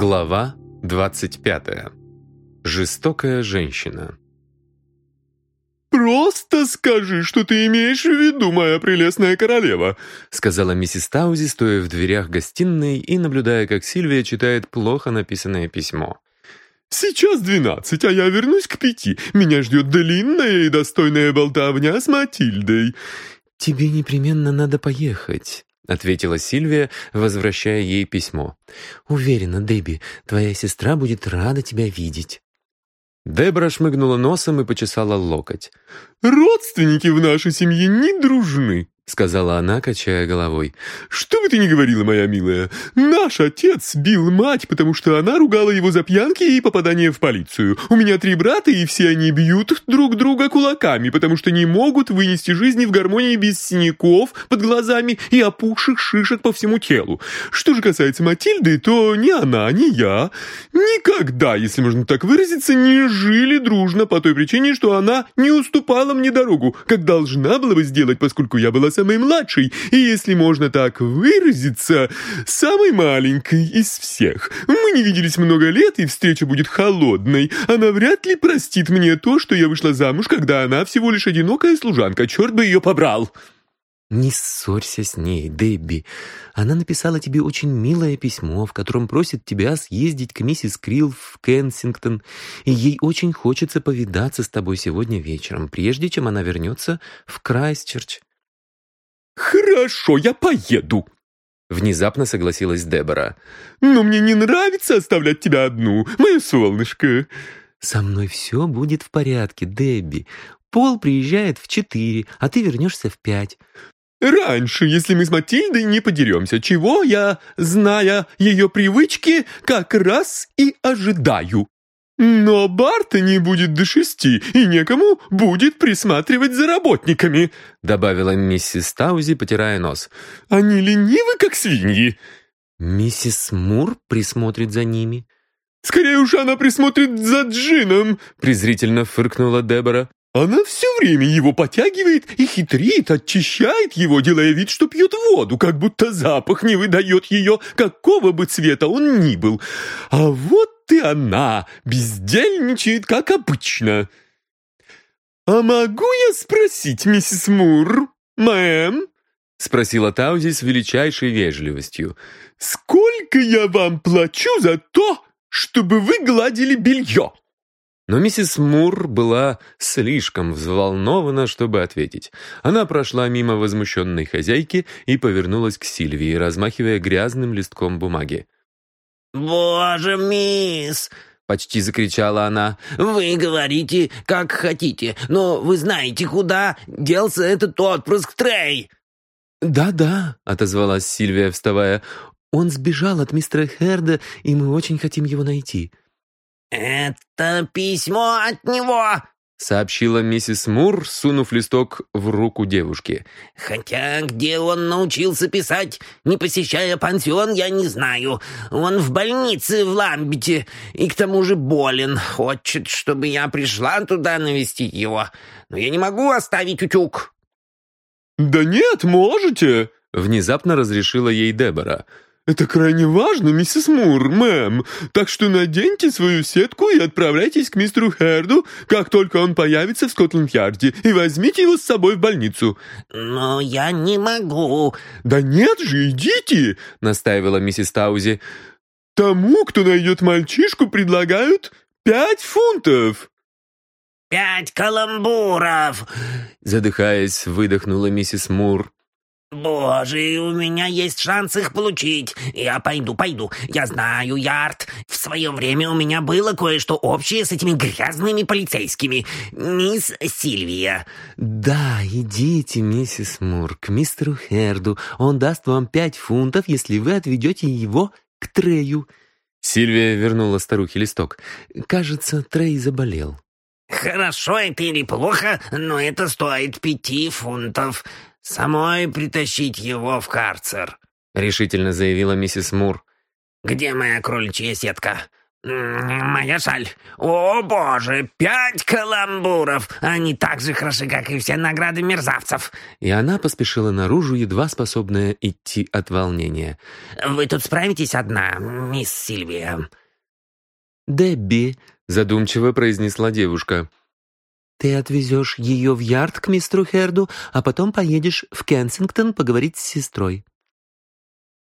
Глава 25. Жестокая женщина. «Просто скажи, что ты имеешь в виду, моя прелестная королева», сказала миссис Таузи, стоя в дверях гостиной и наблюдая, как Сильвия читает плохо написанное письмо. «Сейчас двенадцать, а я вернусь к пяти. Меня ждет длинная и достойная болтовня с Матильдой». «Тебе непременно надо поехать», — ответила Сильвия, возвращая ей письмо. «Уверена, Дебби, твоя сестра будет рада тебя видеть». Дебра шмыгнула носом и почесала локоть. «Родственники в нашей семье не дружны сказала она, качая головой. «Что бы ты ни говорила, моя милая, наш отец бил мать, потому что она ругала его за пьянки и попадание в полицию. У меня три брата, и все они бьют друг друга кулаками, потому что не могут вынести жизни в гармонии без синяков под глазами и опухших шишек по всему телу. Что же касается Матильды, то ни она, ни я никогда, если можно так выразиться, не жили дружно по той причине, что она не уступала мне дорогу, как должна была бы сделать, поскольку я была самой младшей и, если можно так выразиться, самой маленькой из всех. Мы не виделись много лет, и встреча будет холодной. Она вряд ли простит мне то, что я вышла замуж, когда она всего лишь одинокая служанка. Черт бы ее побрал!» «Не ссорься с ней, Дебби. Она написала тебе очень милое письмо, в котором просит тебя съездить к миссис Крилл в Кенсингтон, и ей очень хочется повидаться с тобой сегодня вечером, прежде чем она вернется в Крайстчерч. «Хорошо, я поеду», — внезапно согласилась Дебора. «Но мне не нравится оставлять тебя одну, мое солнышко». «Со мной все будет в порядке, Дебби. Пол приезжает в четыре, а ты вернешься в пять». «Раньше, если мы с Матильдой не подеремся, чего я, зная ее привычки, как раз и ожидаю». «Но Барта не будет до шести, и некому будет присматривать за работниками», добавила миссис Таузи, потирая нос. «Они ленивы, как свиньи». «Миссис Мур присмотрит за ними». «Скорее уж она присмотрит за Джином», презрительно фыркнула Дебора. Она все время его потягивает и хитрит, очищает его, делая вид, что пьет воду, как будто запах не выдает ее, какого бы цвета он ни был. А вот и она бездельничает, как обычно. «А могу я спросить, миссис Мур, мэм?» — спросила Таузи с величайшей вежливостью. «Сколько я вам плачу за то, чтобы вы гладили белье?» Но миссис Мур была слишком взволнована, чтобы ответить. Она прошла мимо возмущенной хозяйки и повернулась к Сильвии, размахивая грязным листком бумаги. «Боже, мисс!» — почти закричала она. «Вы говорите, как хотите, но вы знаете, куда делся этот отпрыск Трей?» «Да-да», — отозвалась Сильвия, вставая. «Он сбежал от мистера Херда, и мы очень хотим его найти». «Это письмо от него!» — сообщила миссис Мур, сунув листок в руку девушки. «Хотя где он научился писать, не посещая пансион, я не знаю. Он в больнице в Ламбите и к тому же болен. Хочет, чтобы я пришла туда навестить его. Но я не могу оставить утюг». «Да нет, можете!» — внезапно разрешила ей Дебора. «Это крайне важно, миссис Мур, мэм. Так что наденьте свою сетку и отправляйтесь к мистеру Херду, как только он появится в Скотланд-Ярде, и возьмите его с собой в больницу». «Но я не могу». «Да нет же, идите!» — настаивала миссис Таузи. «Тому, кто найдет мальчишку, предлагают пять фунтов». «Пять каламбуров!» Задыхаясь, выдохнула миссис Мур. «Боже, у меня есть шанс их получить. Я пойду, пойду. Я знаю, Ярд. В свое время у меня было кое-что общее с этими грязными полицейскими. Мисс Сильвия». «Да, идите, миссис Мур, к мистеру Херду. Он даст вам пять фунтов, если вы отведете его к Трею». Сильвия вернула старухе листок. «Кажется, Трей заболел». «Хорошо это или плохо, но это стоит пяти фунтов». «Самой притащить его в карцер», — решительно заявила миссис Мур. «Где моя кроличья сетка? моя шаль. О, боже, пять каламбуров! Они так же хороши, как и все награды мерзавцев!» И она поспешила наружу, едва способная идти от волнения. «Вы тут справитесь одна, мисс Сильвия?» «Дебби», — задумчиво произнесла девушка. «Ты отвезешь ее в ярд к мистеру Херду, а потом поедешь в Кенсингтон поговорить с сестрой».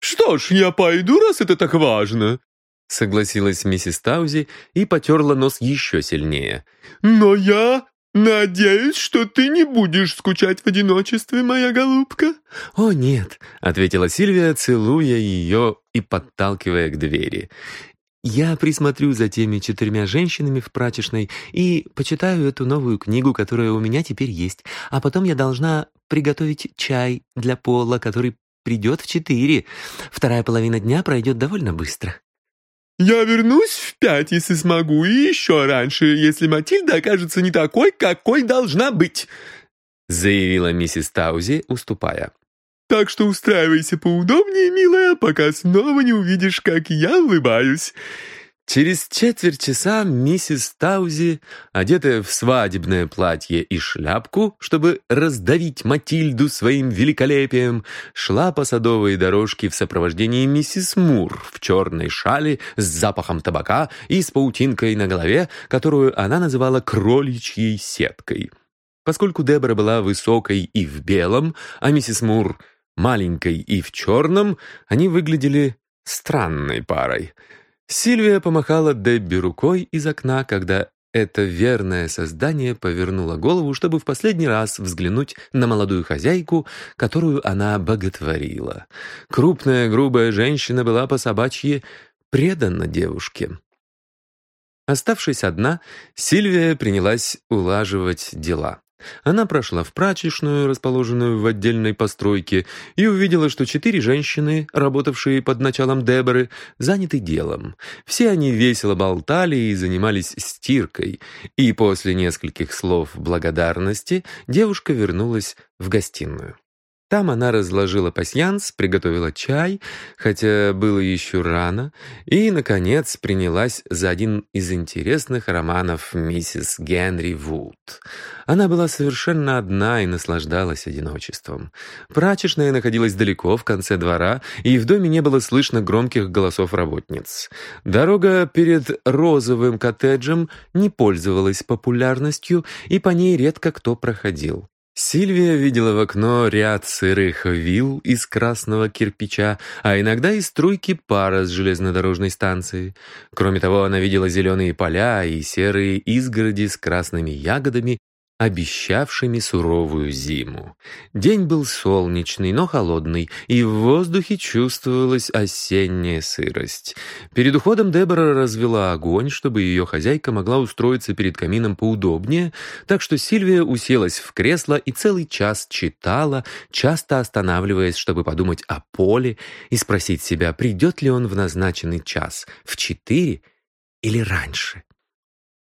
«Что ж, я пойду, раз это так важно», — согласилась миссис Таузи и потерла нос еще сильнее. «Но я надеюсь, что ты не будешь скучать в одиночестве, моя голубка». «О, нет», — ответила Сильвия, целуя ее и подталкивая к двери. «Я присмотрю за теми четырьмя женщинами в прачечной и почитаю эту новую книгу, которая у меня теперь есть, а потом я должна приготовить чай для Пола, который придет в четыре. Вторая половина дня пройдет довольно быстро». «Я вернусь в пять, если смогу, и еще раньше, если Матильда окажется не такой, какой должна быть», заявила миссис Таузи, уступая. «Так что устраивайся поудобнее, милая, пока снова не увидишь, как я улыбаюсь. Через четверть часа миссис Таузи, одетая в свадебное платье и шляпку, чтобы раздавить Матильду своим великолепием, шла по садовой дорожке в сопровождении миссис Мур в черной шале с запахом табака и с паутинкой на голове, которую она называла кроличьей сеткой. Поскольку Дебора была высокой и в белом, а миссис Мур маленькой и в черном, они выглядели странной парой — Сильвия помахала Дебби рукой из окна, когда это верное создание повернуло голову, чтобы в последний раз взглянуть на молодую хозяйку, которую она боготворила. Крупная грубая женщина была по собачьи предана девушке. Оставшись одна, Сильвия принялась улаживать дела. Она прошла в прачечную, расположенную в отдельной постройке, и увидела, что четыре женщины, работавшие под началом Деборы, заняты делом. Все они весело болтали и занимались стиркой, и после нескольких слов благодарности девушка вернулась в гостиную. Там она разложила пасьянс, приготовила чай, хотя было еще рано, и, наконец, принялась за один из интересных романов миссис Генри Вуд. Она была совершенно одна и наслаждалась одиночеством. Прачечная находилась далеко, в конце двора, и в доме не было слышно громких голосов работниц. Дорога перед розовым коттеджем не пользовалась популярностью, и по ней редко кто проходил. Сильвия видела в окно ряд сырых вилл из красного кирпича, а иногда и струйки пара с железнодорожной станции. Кроме того, она видела зеленые поля и серые изгороди с красными ягодами обещавшими суровую зиму. День был солнечный, но холодный, и в воздухе чувствовалась осенняя сырость. Перед уходом Дебора развела огонь, чтобы ее хозяйка могла устроиться перед камином поудобнее, так что Сильвия уселась в кресло и целый час читала, часто останавливаясь, чтобы подумать о Поле и спросить себя, придет ли он в назначенный час, в четыре или раньше.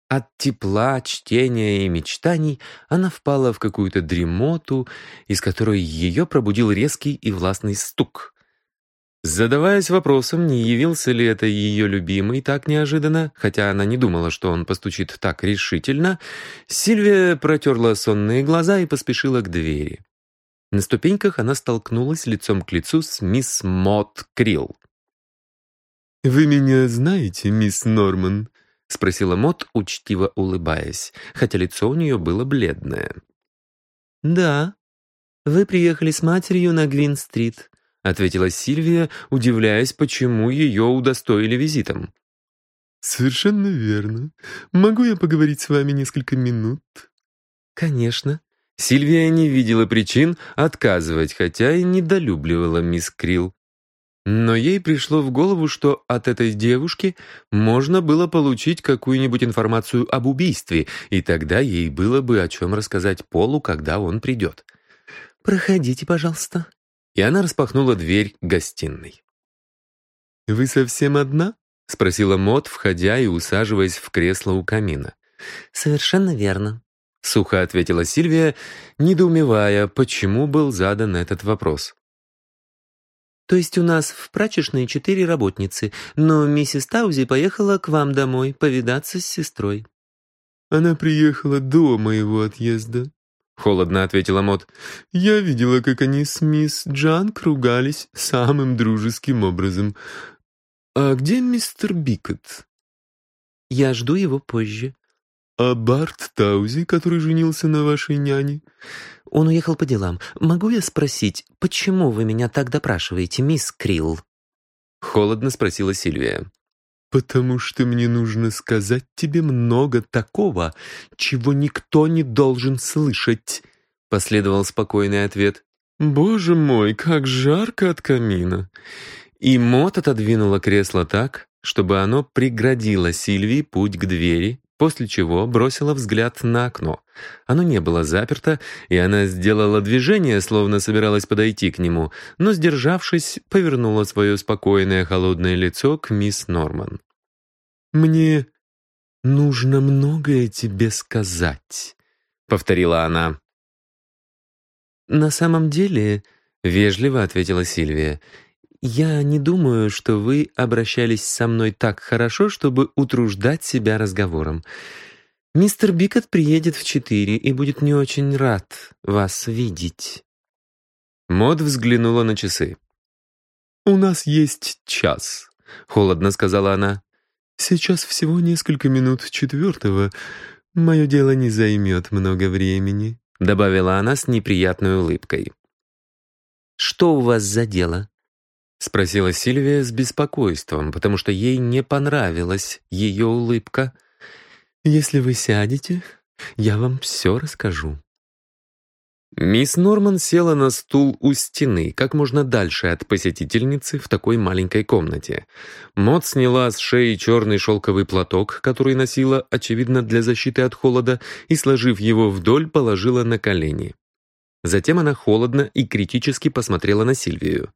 От тепла, чтения и мечтаний она впала в какую-то дремоту, из которой ее пробудил резкий и властный стук. Задаваясь вопросом, не явился ли это ее любимый так неожиданно, хотя она не думала, что он постучит так решительно, Сильвия протерла сонные глаза и поспешила к двери. На ступеньках она столкнулась лицом к лицу с мисс Мот Крилл. «Вы меня знаете, мисс Норман?» — спросила Мот, учтиво улыбаясь, хотя лицо у нее было бледное. «Да, вы приехали с матерью на Гвин-стрит», — ответила Сильвия, удивляясь, почему ее удостоили визитом. «Совершенно верно. Могу я поговорить с вами несколько минут?» «Конечно». Сильвия не видела причин отказывать, хотя и недолюбливала мисс Крилл. Но ей пришло в голову, что от этой девушки можно было получить какую-нибудь информацию об убийстве, и тогда ей было бы о чем рассказать Полу, когда он придет. «Проходите, пожалуйста». И она распахнула дверь гостиной. «Вы совсем одна?» — спросила Мот, входя и усаживаясь в кресло у камина. «Совершенно верно», — сухо ответила Сильвия, недоумевая, почему был задан этот вопрос. То есть у нас в прачечной четыре работницы, но миссис Таузи поехала к вам домой повидаться с сестрой». «Она приехала до моего отъезда», — холодно ответила Мот. «Я видела, как они с мисс Джанк ругались самым дружеским образом. А где мистер Бикот?» «Я жду его позже». «А Барт Таузи, который женился на вашей няне?» Он уехал по делам. Могу я спросить, почему вы меня так допрашиваете, мисс Крилл?» Холодно спросила Сильвия. «Потому что мне нужно сказать тебе много такого, чего никто не должен слышать», — последовал спокойный ответ. «Боже мой, как жарко от камина!» И Мот отодвинула кресло так, чтобы оно преградило Сильвии путь к двери, после чего бросила взгляд на окно. Оно не было заперто, и она сделала движение, словно собиралась подойти к нему, но, сдержавшись, повернула свое спокойное холодное лицо к мисс Норман. «Мне нужно многое тебе сказать», — повторила она. «На самом деле», — вежливо ответила Сильвия, — «Я не думаю, что вы обращались со мной так хорошо, чтобы утруждать себя разговором. Мистер Бикот приедет в четыре и будет не очень рад вас видеть». Мод взглянула на часы. «У нас есть час», — холодно сказала она. «Сейчас всего несколько минут четвертого. Мое дело не займет много времени», — добавила она с неприятной улыбкой. «Что у вас за дело?» — спросила Сильвия с беспокойством, потому что ей не понравилась ее улыбка. «Если вы сядете, я вам все расскажу». Мисс Норман села на стул у стены, как можно дальше от посетительницы в такой маленькой комнате. Мот сняла с шеи черный шелковый платок, который носила, очевидно, для защиты от холода, и, сложив его вдоль, положила на колени. Затем она холодно и критически посмотрела на Сильвию.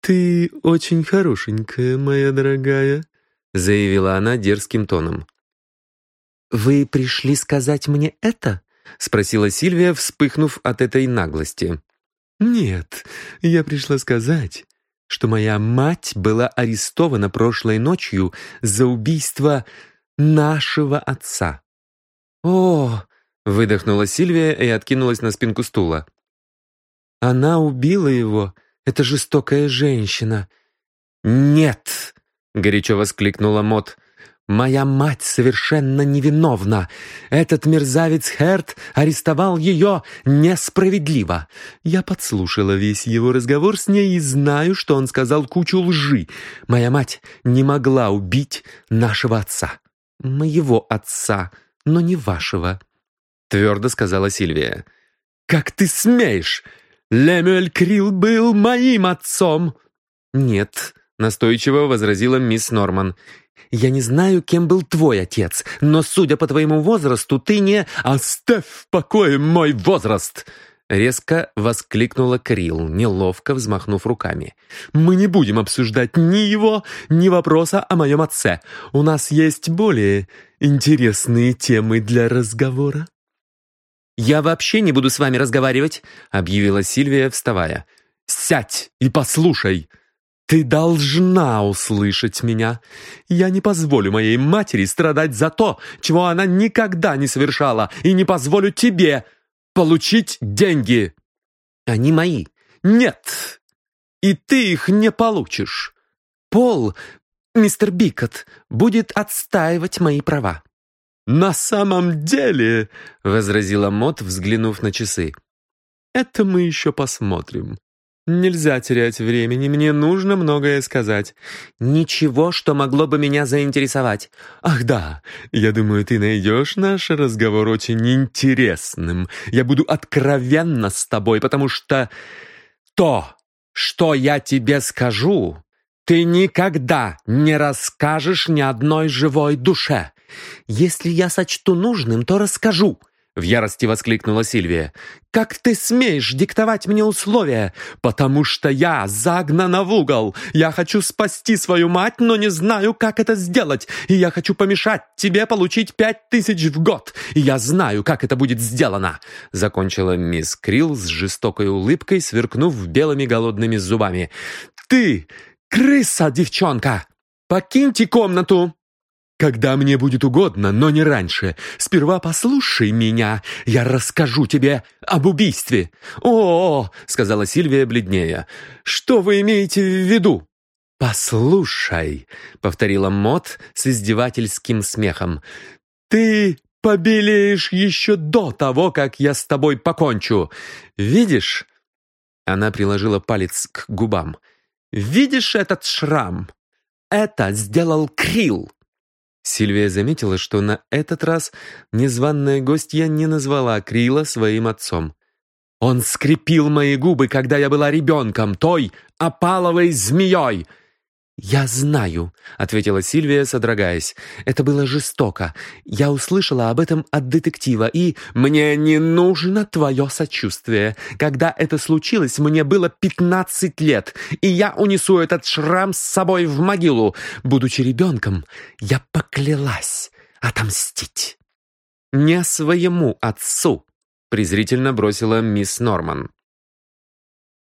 «Ты очень хорошенькая, моя дорогая», — заявила она дерзким тоном. «Вы пришли сказать мне это?» — спросила Сильвия, вспыхнув от этой наглости. «Нет, я пришла сказать, что моя мать была арестована прошлой ночью за убийство нашего отца». «О!» — выдохнула Сильвия и откинулась на спинку стула. «Она убила его это жестокая женщина». «Нет!» — горячо воскликнула Мот. «Моя мать совершенно невиновна. Этот мерзавец Херт арестовал ее несправедливо. Я подслушала весь его разговор с ней и знаю, что он сказал кучу лжи. Моя мать не могла убить нашего отца. Моего отца, но не вашего», — твердо сказала Сильвия. «Как ты смеешь? Лемюэль Крилл был моим отцом!» «Нет», — настойчиво возразила мисс Норман. «Я не знаю, кем был твой отец, но, судя по твоему возрасту, ты не...» «Оставь в покое мой возраст!» Резко воскликнула Крилл, неловко взмахнув руками. «Мы не будем обсуждать ни его, ни вопроса о моем отце. У нас есть более интересные темы для разговора». «Я вообще не буду с вами разговаривать», — объявила Сильвия, вставая. «Сядь и послушай. Ты должна услышать меня. Я не позволю моей матери страдать за то, чего она никогда не совершала, и не позволю тебе получить деньги». «Они мои». «Нет, и ты их не получишь. Пол, мистер Бикот, будет отстаивать мои права». «На самом деле», — возразила Мот, взглянув на часы, «это мы еще посмотрим. Нельзя терять времени, мне нужно многое сказать». «Ничего, что могло бы меня заинтересовать». «Ах да, я думаю, ты найдешь наш разговор очень интересным. Я буду откровенна с тобой, потому что то, что я тебе скажу, ты никогда не расскажешь ни одной живой душе. Если я сочту нужным, то расскажу. В ярости воскликнула Сильвия. «Как ты смеешь диктовать мне условия? Потому что я загнана в угол. Я хочу спасти свою мать, но не знаю, как это сделать. И я хочу помешать тебе получить пять тысяч в год. И я знаю, как это будет сделано!» Закончила мисс Крилл с жестокой улыбкой, сверкнув белыми голодными зубами. «Ты крыса, девчонка! Покиньте комнату!» «Когда мне будет угодно, но не раньше. Сперва послушай меня, я расскажу тебе об убийстве». «О, — сказала Сильвия бледнее, — что вы имеете в виду?» «Послушай», — повторила Мот с издевательским смехом, «ты побелеешь еще до того, как я с тобой покончу. Видишь?» Она приложила палец к губам. «Видишь этот шрам? Это сделал Крилл. Сильвия заметила, что на этот раз незваная гостья не назвала Крила своим отцом. «Он скрепил мои губы, когда я была ребенком, той опаловой змеей!» «Я знаю», — ответила Сильвия, содрогаясь. «Это было жестоко. Я услышала об этом от детектива, и мне не нужно твое сочувствие. Когда это случилось, мне было пятнадцать лет, и я унесу этот шрам с собой в могилу. Будучи ребенком, я поклялась отомстить». «Не своему отцу», — презрительно бросила мисс Норман.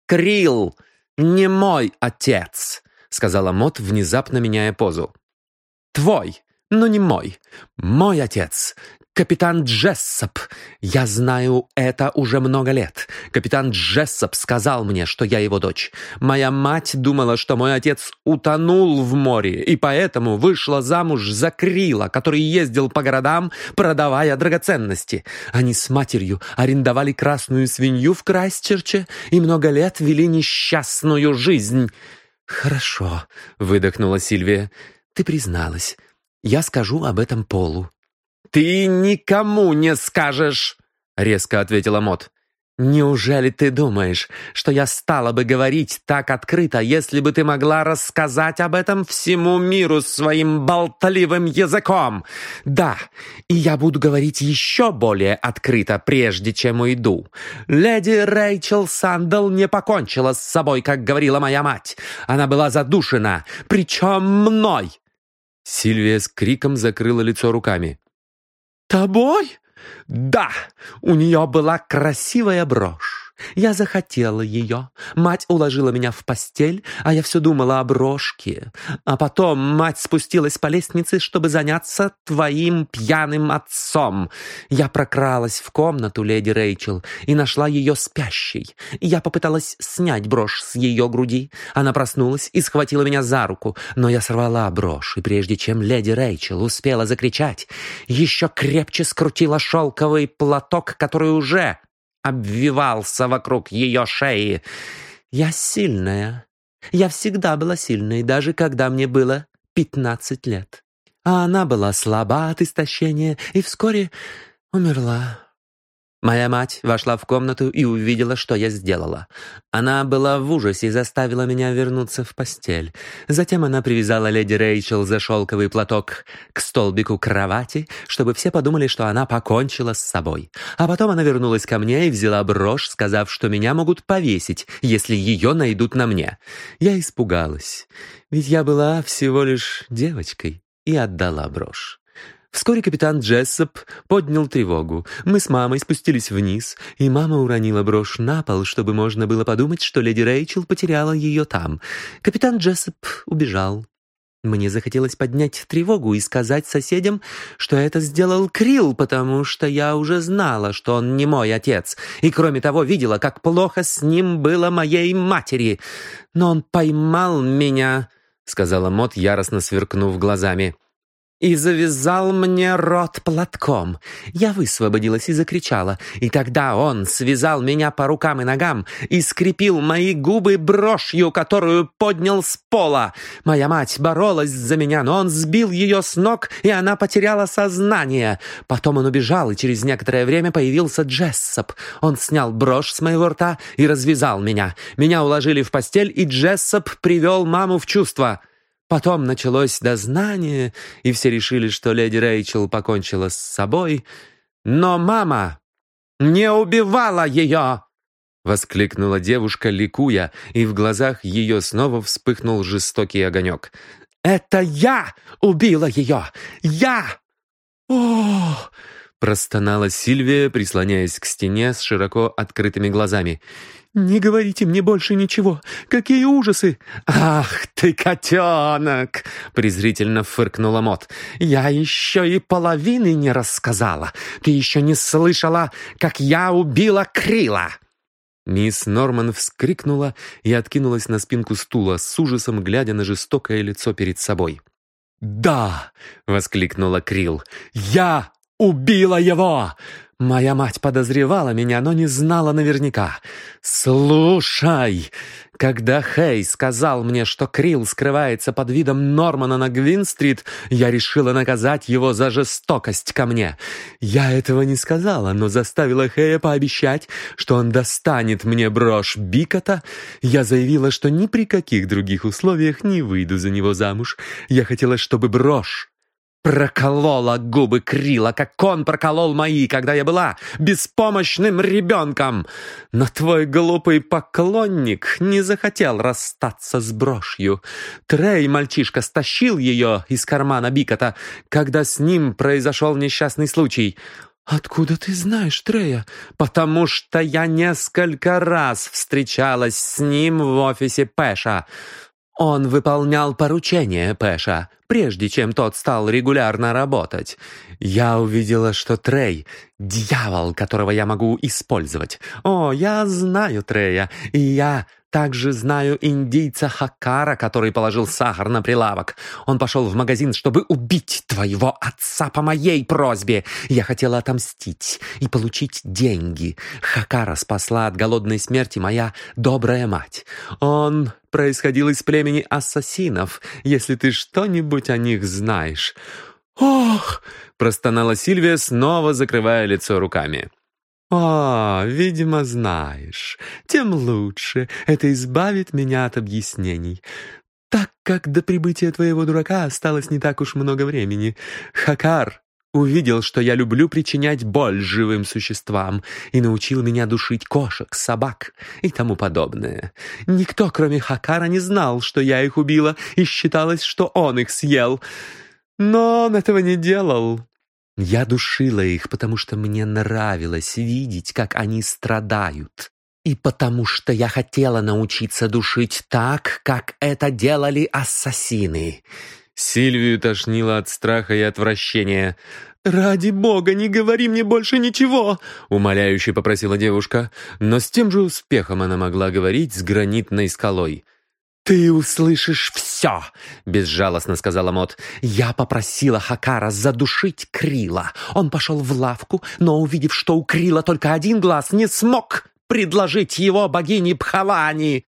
«Крилл не мой отец», сказала Мот, внезапно меняя позу. «Твой, но не мой. Мой отец. Капитан Джессоп. Я знаю это уже много лет. Капитан Джессоп сказал мне, что я его дочь. Моя мать думала, что мой отец утонул в море, и поэтому вышла замуж за Крила, который ездил по городам, продавая драгоценности. Они с матерью арендовали красную свинью в Крайстчерче и много лет вели несчастную жизнь». «Хорошо», — выдохнула Сильвия. «Ты призналась. Я скажу об этом Полу». «Ты никому не скажешь!» — резко ответила Мот. «Неужели ты думаешь, что я стала бы говорить так открыто, если бы ты могла рассказать об этом всему миру своим болтливым языком? Да, и я буду говорить еще более открыто, прежде чем уйду. Леди Рэйчел Сандл не покончила с собой, как говорила моя мать. Она была задушена, причем мной». Сильвия с криком закрыла лицо руками. «Тобой?» Да, у нее была красивая брошь. Я захотела ее. Мать уложила меня в постель, а я все думала о брошке. А потом мать спустилась по лестнице, чтобы заняться твоим пьяным отцом. Я прокралась в комнату леди Рэйчел и нашла ее спящей. Я попыталась снять брошь с ее груди. Она проснулась и схватила меня за руку, но я сорвала брошь, и прежде чем леди Рэйчел успела закричать, еще крепче скрутила шелковый платок, который уже обвивался вокруг ее шеи. «Я сильная. Я всегда была сильной, даже когда мне было пятнадцать лет. А она была слаба от истощения и вскоре умерла. Моя мать вошла в комнату и увидела, что я сделала. Она была в ужасе и заставила меня вернуться в постель. Затем она привязала леди Рэйчел за шелковый платок к столбику кровати, чтобы все подумали, что она покончила с собой. А потом она вернулась ко мне и взяла брошь, сказав, что меня могут повесить, если ее найдут на мне. Я испугалась, ведь я была всего лишь девочкой и отдала брошь. Вскоре капитан Джессоп поднял тревогу. Мы с мамой спустились вниз, и мама уронила брошь на пол, чтобы можно было подумать, что леди Рэйчел потеряла ее там. Капитан Джессоп убежал. Мне захотелось поднять тревогу и сказать соседям, что это сделал Крилл, потому что я уже знала, что он не мой отец, и кроме того видела, как плохо с ним было моей матери. Но он поймал меня, — сказала Мот, яростно сверкнув глазами и завязал мне рот платком. Я высвободилась и закричала, и тогда он связал меня по рукам и ногам и скрепил мои губы брошью, которую поднял с пола. Моя мать боролась за меня, но он сбил ее с ног, и она потеряла сознание. Потом он убежал, и через некоторое время появился Джессоп. Он снял брошь с моего рта и развязал меня. Меня уложили в постель, и Джессоп привел маму в чувство. Потом началось дознание, и все решили, что леди Рэйчел покончила с собой. Но мама не убивала ее!» Воскликнула девушка, ликуя, и в глазах ее снова вспыхнул жестокий огонек. «Это я убила ее! Я!» «О!» — простонала Сильвия, прислоняясь к стене с широко открытыми глазами. «Не говорите мне больше ничего! Какие ужасы!» «Ах ты, котенок!» — презрительно фыркнула Мот. «Я еще и половины не рассказала! Ты еще не слышала, как я убила Крила!» Мисс Норман вскрикнула и откинулась на спинку стула, с ужасом глядя на жестокое лицо перед собой. «Да!» — воскликнула Крил. «Я убила его! Моя мать подозревала меня, но не знала наверняка. «Слушай!» Когда Хей сказал мне, что Крилл скрывается под видом Нормана на Гвин-стрит, я решила наказать его за жестокость ко мне. Я этого не сказала, но заставила Хэя пообещать, что он достанет мне брошь Бикота. Я заявила, что ни при каких других условиях не выйду за него замуж. Я хотела, чтобы брошь проколола губы Крила, как он проколол мои, когда я была беспомощным ребенком. Но твой глупый поклонник не захотел расстаться с брошью. Трей, мальчишка, стащил ее из кармана Бикота, когда с ним произошел несчастный случай. «Откуда ты знаешь Трея?» «Потому что я несколько раз встречалась с ним в офисе Пэша. Он выполнял поручения Пэша, прежде чем тот стал регулярно работать. Я увидела, что Трей — дьявол, которого я могу использовать. О, я знаю Трея, и я также знаю индийца Хакара, который положил сахар на прилавок. Он пошел в магазин, чтобы убить твоего отца по моей просьбе. Я хотела отомстить и получить деньги. Хакара спасла от голодной смерти моя добрая мать. Он происходил из племени ассасинов, если ты что-нибудь о них знаешь. «Ох!» — простонала Сильвия, снова закрывая лицо руками. «О, видимо, знаешь. Тем лучше. Это избавит меня от объяснений. Так как до прибытия твоего дурака осталось не так уж много времени. Хакар увидел, что я люблю причинять боль живым существам и научил меня душить кошек, собак и тому подобное. Никто, кроме Хакара, не знал, что я их убила, и считалось, что он их съел. Но он этого не делал. Я душила их, потому что мне нравилось видеть, как они страдают. И потому что я хотела научиться душить так, как это делали ассасины. Сильвию тошнило от страха и отвращения. «Ради бога, не говори мне больше ничего!» — умоляюще попросила девушка. Но с тем же успехом она могла говорить с гранитной скалой. «Ты услышишь все!» — безжалостно сказала Мот. «Я попросила Хакара задушить Крила. Он пошел в лавку, но, увидев, что у Крила только один глаз, не смог предложить его богине Пхавани.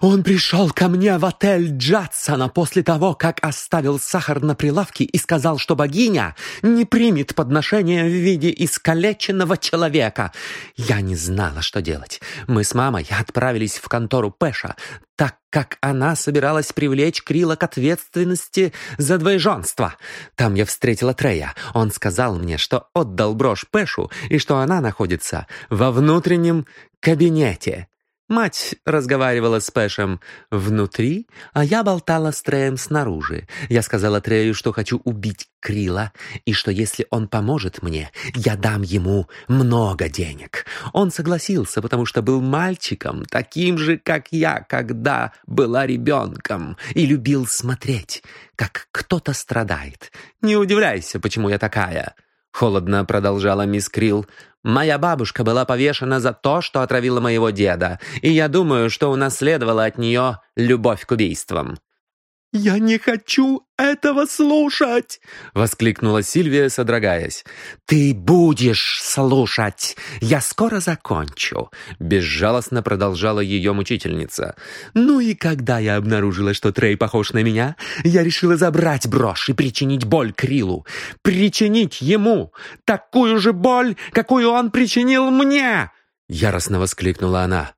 Он пришел ко мне в отель Джадсона после того, как оставил сахар на прилавке и сказал, что богиня не примет подношения в виде искалеченного человека. Я не знала, что делать. Мы с мамой отправились в контору Пэша, так как она собиралась привлечь Крила к ответственности за двоеженство. Там я встретила Трея. Он сказал мне, что отдал брошь Пэшу и что она находится во внутреннем кабинете. Мать разговаривала с Пэшем внутри, а я болтала с Треем снаружи. Я сказала Трею, что хочу убить Крила, и что если он поможет мне, я дам ему много денег. Он согласился, потому что был мальчиком, таким же, как я, когда была ребенком, и любил смотреть, как кто-то страдает. Не удивляйся, почему я такая. Холодно продолжала мисс Крилл. «Моя бабушка была повешена за то, что отравила моего деда, и я думаю, что унаследовала от нее любовь к убийствам». «Я не хочу этого слушать!» — воскликнула Сильвия, содрогаясь. «Ты будешь слушать! Я скоро закончу!» — безжалостно продолжала ее мучительница. «Ну и когда я обнаружила, что Трей похож на меня, я решила забрать брошь и причинить боль Крилу. Причинить ему такую же боль, какую он причинил мне!» Яростно воскликнула она.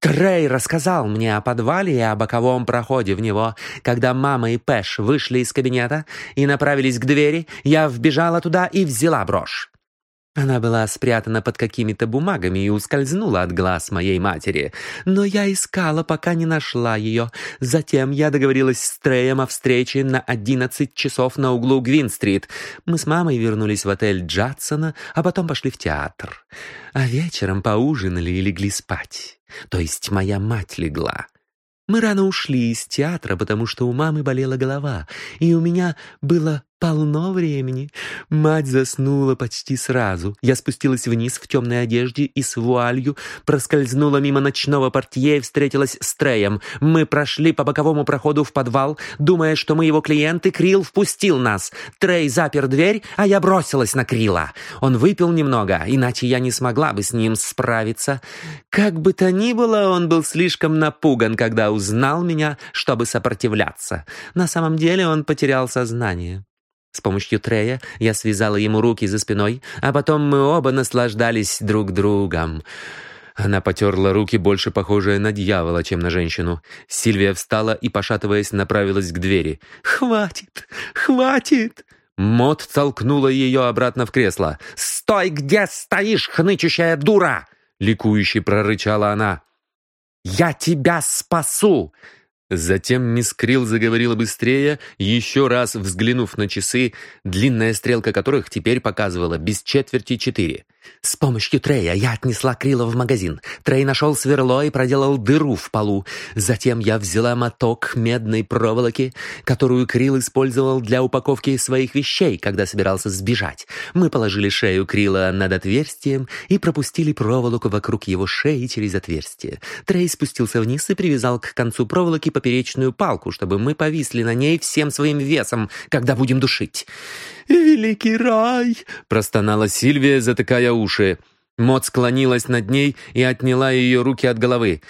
Трей рассказал мне о подвале и о боковом проходе в него. Когда мама и Пэш вышли из кабинета и направились к двери, я вбежала туда и взяла брошь. Она была спрятана под какими-то бумагами и ускользнула от глаз моей матери. Но я искала, пока не нашла ее. Затем я договорилась с Треем о встрече на 11 часов на углу Гвин-стрит. Мы с мамой вернулись в отель Джадсона, а потом пошли в театр. А вечером поужинали и легли спать. То есть моя мать легла. Мы рано ушли из театра, потому что у мамы болела голова, и у меня было полно времени. Мать заснула почти сразу. Я спустилась вниз в темной одежде и с вуалью, проскользнула мимо ночного портье и встретилась с Треем. Мы прошли по боковому проходу в подвал, думая, что мы его клиенты. Крил впустил нас. Трей запер дверь, а я бросилась на Крила. Он выпил немного, иначе я не смогла бы с ним справиться. Как бы то ни было, он был слишком напуган, когда узнал меня, чтобы сопротивляться. На самом деле он потерял сознание. С помощью Трея я связала ему руки за спиной, а потом мы оба наслаждались друг другом. Она потерла руки, больше похожие на дьявола, чем на женщину. Сильвия встала и, пошатываясь, направилась к двери. «Хватит! Хватит!» Мот толкнула ее обратно в кресло. «Стой, где стоишь, хнычущая дура!» Ликующе прорычала она. «Я тебя спасу! Затем мисс Крилл заговорила быстрее, еще раз взглянув на часы, длинная стрелка которых теперь показывала без четверти четыре. С помощью Трея я отнесла Крила в магазин. Трей нашел сверло и проделал дыру в полу. Затем я взяла моток медной проволоки, которую Крил использовал для упаковки своих вещей, когда собирался сбежать. Мы положили шею Крила над отверстием и пропустили проволоку вокруг его шеи через отверстие. Трей спустился вниз и привязал к концу проволоки поперечную палку, чтобы мы повисли на ней всем своим весом, когда будем душить. «Великий рай!» — простонала Сильвия, затыкая уши. Мот склонилась над ней и отняла ее руки от головы.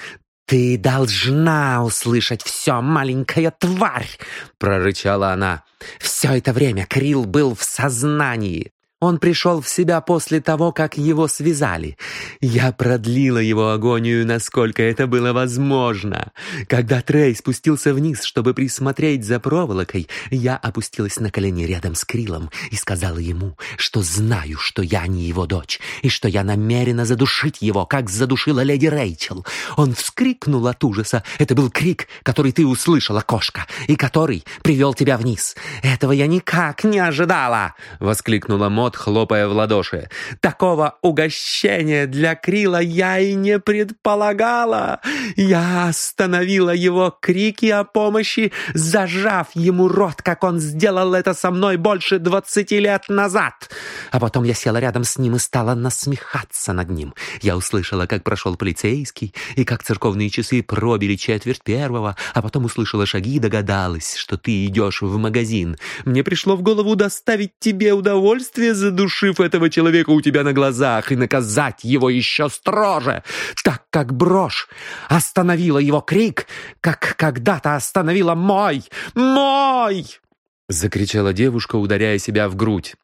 «Ты должна услышать все, маленькая тварь!» — прорычала она. «Все это время Крил был в сознании. Он пришел в себя после того, как его связали. Я продлила его агонию, насколько это было возможно. Когда Трей спустился вниз, чтобы присмотреть за проволокой, я опустилась на колени рядом с Крилом и сказала ему, что знаю, что я не его дочь, и что я намерена задушить его, как задушила леди Рэйчел. Он вскрикнул от ужаса. Это был крик, который ты услышала, кошка, и который привел тебя вниз. Этого я никак не ожидала!» — воскликнула Мот, рот, хлопая в ладоши. «Такого угощения для Крила я и не предполагала! Я остановила его крики о помощи, зажав ему рот, как он сделал это со мной больше двадцати лет назад. А потом я села рядом с ним и стала насмехаться над ним. Я услышала, как прошел полицейский, и как церковные часы пробили четверть первого, а потом услышала шаги и догадалась, что ты идешь в магазин. Мне пришло в голову доставить тебе удовольствие задушив этого человека у тебя на глазах и наказать его еще строже, так как брошь остановила его крик, как когда-то остановила мой, мой!» Закричала девушка, ударяя себя в грудь.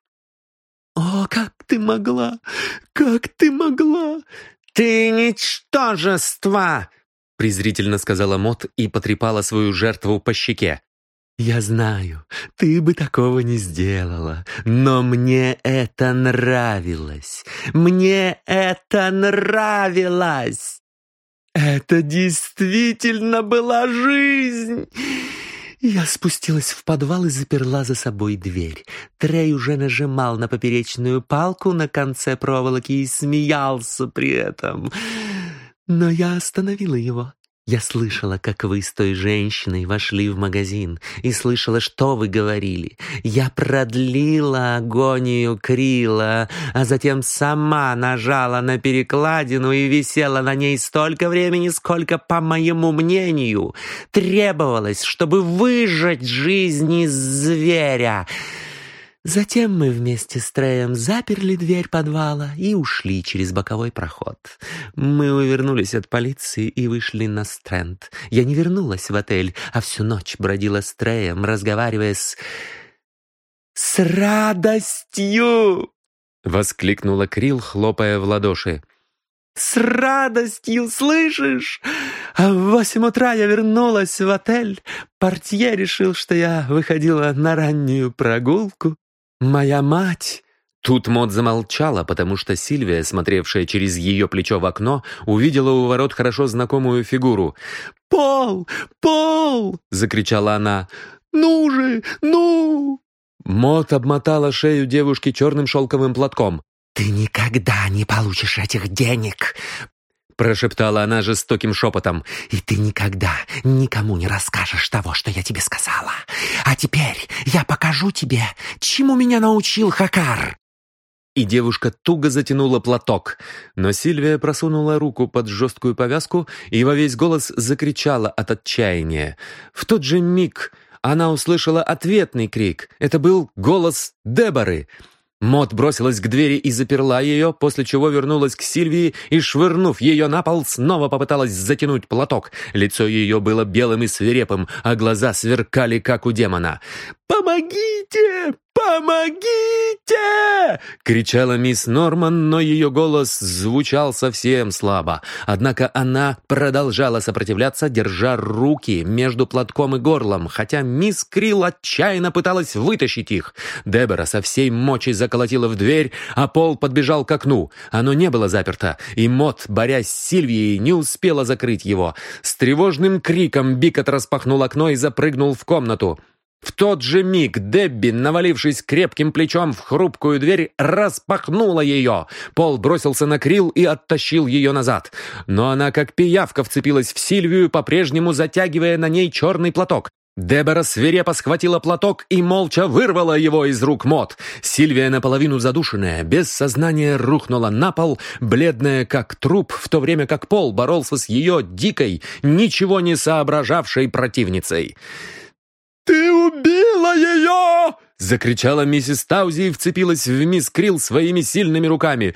«О, как ты могла! Как ты могла!» «Ты ничтожество!» презрительно сказала Мот и потрепала свою жертву по щеке. «Я знаю, ты бы такого не сделала, но мне это нравилось. Мне это нравилось. Это действительно была жизнь!» Я спустилась в подвал и заперла за собой дверь. Трей уже нажимал на поперечную палку на конце проволоки и смеялся при этом. Но я остановила его. Я слышала, как вы с той женщиной вошли в магазин, и слышала, что вы говорили. Я продлила агонию Крила, а затем сама нажала на перекладину и висела на ней столько времени, сколько, по моему мнению, требовалось, чтобы выжать жизнь из зверя. Затем мы вместе с Треем заперли дверь подвала и ушли через боковой проход. Мы увернулись от полиции и вышли на стренд. Я не вернулась в отель, а всю ночь бродила с Треем, разговаривая с... «С радостью!» — воскликнула Крил, хлопая в ладоши. «С радостью, слышишь? А в восемь утра я вернулась в отель. Портье решил, что я выходила на раннюю прогулку. Моя мать Тут Мод замолчала, потому что Сильвия, смотревшая через ее плечо в окно, увидела у ворот хорошо знакомую фигуру. «Пол! Пол!» — закричала она. «Ну же! Ну!» Мод обмотала шею девушки черным шелковым платком. «Ты никогда не получишь этих денег!» Прошептала она жестоким шепотом. «И ты никогда никому не расскажешь того, что я тебе сказала. А теперь я покажу тебе, чему меня научил Хакар!» и девушка туго затянула платок. Но Сильвия просунула руку под жесткую повязку и во весь голос закричала от отчаяния. В тот же миг она услышала ответный крик. Это был голос Деборы. Мот бросилась к двери и заперла ее, после чего вернулась к Сильвии и, швырнув ее на пол, снова попыталась затянуть платок. Лицо ее было белым и свирепым, а глаза сверкали, как у демона. «Помогите! «Помогите!» — кричала мисс Норман, но ее голос звучал совсем слабо. Однако она продолжала сопротивляться, держа руки между платком и горлом, хотя мисс Крилл отчаянно пыталась вытащить их. Дебора со всей мочи заколотила в дверь, а Пол подбежал к окну. Оно не было заперто, и Мот, борясь с Сильвией, не успела закрыть его. С тревожным криком Бикот распахнул окно и запрыгнул в комнату. В тот же миг Дебби, навалившись крепким плечом в хрупкую дверь, распахнула ее. Пол бросился на Крил и оттащил ее назад. Но она, как пиявка, вцепилась в Сильвию, по-прежнему затягивая на ней черный платок. Дебора свирепо схватила платок и молча вырвала его из рук Мот. Сильвия, наполовину задушенная, без сознания рухнула на пол, бледная как труп, в то время как Пол боролся с ее дикой, ничего не соображавшей противницей. «Ты убила ее!» — закричала миссис Таузи и вцепилась в мисс Крилл своими сильными руками.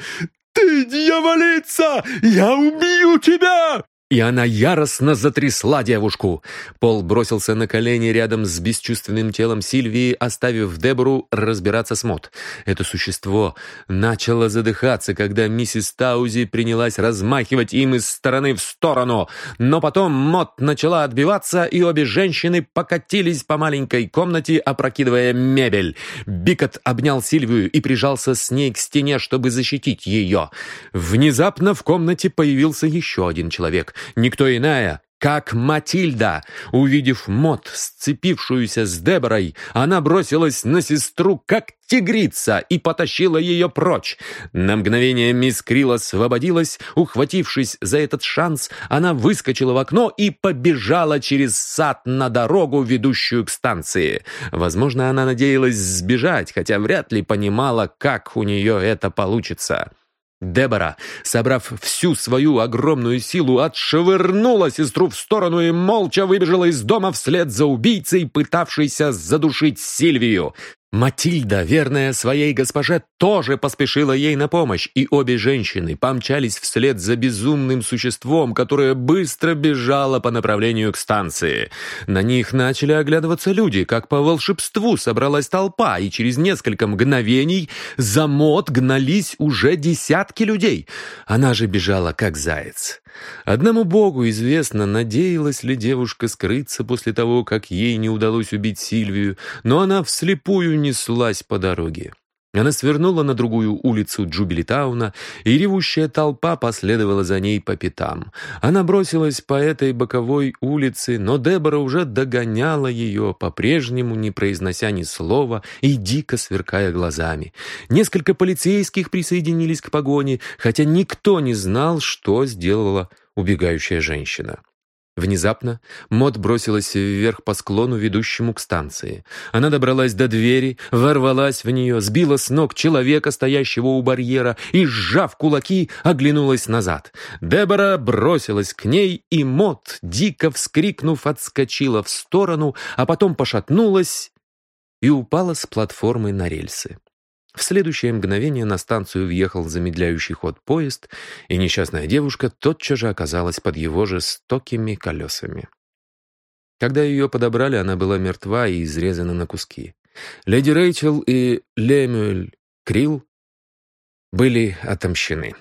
«Ты дьяволица! Я убью тебя!» И она яростно затрясла девушку. Пол бросился на колени рядом с бесчувственным телом Сильвии, оставив Дебору разбираться с Мот. Это существо начало задыхаться, когда миссис Таузи принялась размахивать им из стороны в сторону. Но потом Мот начала отбиваться, и обе женщины покатились по маленькой комнате, опрокидывая мебель. Бикот обнял Сильвию и прижался с ней к стене, чтобы защитить ее. Внезапно в комнате появился еще один человек никто иная, как Матильда. Увидев Мот, сцепившуюся с Деборой, она бросилась на сестру, как тигрица, и потащила ее прочь. На мгновение мисс Крилл освободилась, ухватившись за этот шанс, она выскочила в окно и побежала через сад на дорогу, ведущую к станции. Возможно, она надеялась сбежать, хотя вряд ли понимала, как у нее это получится. Дебора, собрав всю свою огромную силу, отшвырнула сестру в сторону и молча выбежала из дома вслед за убийцей, пытавшейся задушить Сильвию. Матильда, верная своей госпоже, тоже поспешила ей на помощь, и обе женщины помчались вслед за безумным существом, которое быстро бежало по направлению к станции. На них начали оглядываться люди, как по волшебству собралась толпа, и через несколько мгновений за мод гнались уже десятки людей. Она же бежала, как заяц. Одному богу известно, надеялась ли девушка скрыться после того, как ей не удалось убить Сильвию, но она вслепую неслась по дороге. Она свернула на другую улицу Джубилитауна, и ревущая толпа последовала за ней по пятам. Она бросилась по этой боковой улице, но Дебора уже догоняла ее, по-прежнему не произнося ни слова и дико сверкая глазами. Несколько полицейских присоединились к погоне, хотя никто не знал, что сделала убегающая женщина. Внезапно Мод бросилась вверх по склону, ведущему к станции. Она добралась до двери, ворвалась в нее, сбила с ног человека, стоящего у барьера, и, сжав кулаки, оглянулась назад. Дебора бросилась к ней, и Мод, дико вскрикнув, отскочила в сторону, а потом пошатнулась и упала с платформы на рельсы. В следующее мгновение на станцию въехал замедляющий ход поезд, и несчастная девушка тотчас же оказалась под его жестокими колесами. Когда ее подобрали, она была мертва и изрезана на куски. Леди Рэйчел и Лемюэль Крилл были отомщены.